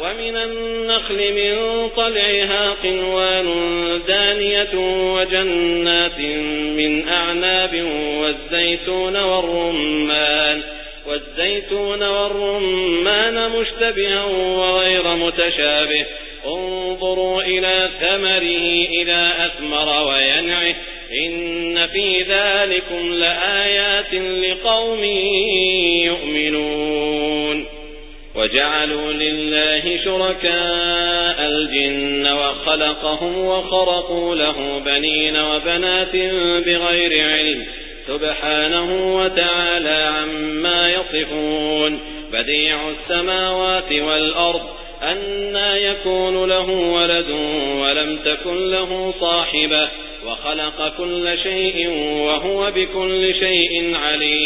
ومن النخل من طلعها قنوان دانية وجنات من أعناب والزيتون والرمان والزيتون والرمان مشتبها وغير متشابه انظروا إلى ثمره إذا أثمر وينعه إن في ذلكم لآيات لقوم وجعلوا لله شركاء الجن وخلقهم وخرقوا له بنين وبنات بغير علم سبحانه وتعالى عما يصفون بديع السماوات والأرض أنا يكون له ولد ولم تكن له صاحبة وخلق كل شيء وهو بكل شيء عليم